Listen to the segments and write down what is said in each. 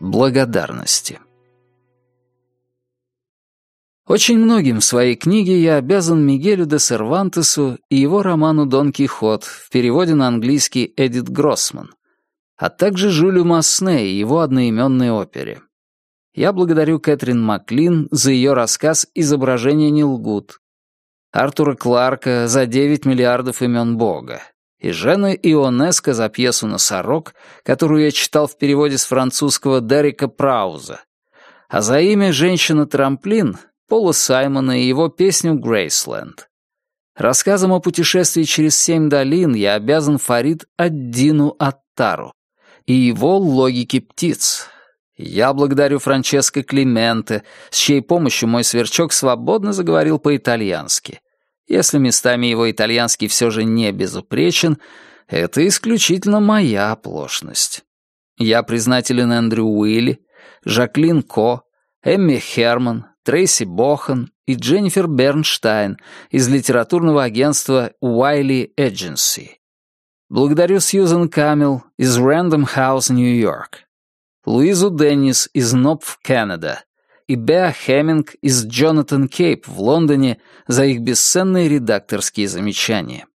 благодарности. Очень многим в своей книге я обязан Мигелю де Сервантесу и его роману «Дон Кихот» в переводе на английский Эдит Гроссман, а также Жюлю Масне и его одноименной опере. Я благодарю Кэтрин Маклин за ее рассказ «Изображения не лгут», Артура Кларка за «9 миллиардов имен Бога», и Жены Ионеско за пьесу «Носорог», которую я читал в переводе с французского Дерека Прауза, а за имя «Женщина-трамплин» Пола Саймона и его песню «Грейсленд». Рассказом о путешествии через семь долин я обязан Фарид Аддину Аттару и его логике птиц. Я благодарю Франческо Клименте, с чьей помощью мой сверчок свободно заговорил по-итальянски. Если местами его итальянский все же не безупречен, это исключительно моя оплошность. Я признателен Эндрю Уилли, Жаклин Ко, Эмми Херман, Трейси Бохан и Дженнифер Бернштайн из литературного агентства Wiley Agency. Благодарю Сьюзен Камил из Random House, Нью-Йорк, Луизу Деннис из Нопф, Канада, и Беа Хеминг из Джонатан Кейп в Лондоне за их бесценные редакторские замечания.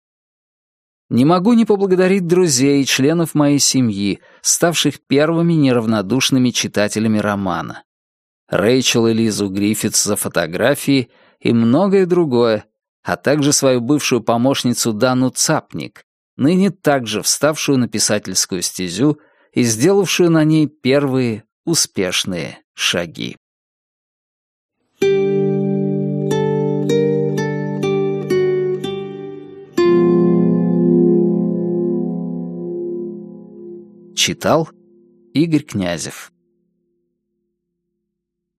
Не могу не поблагодарить друзей и членов моей семьи, ставших первыми неравнодушными читателями романа. Рэйчел и Лизу Гриффитс за фотографии и многое другое, а также свою бывшую помощницу Дану Цапник, ныне также вставшую на писательскую стезю и сделавшую на ней первые успешные шаги. Читал Игорь Князев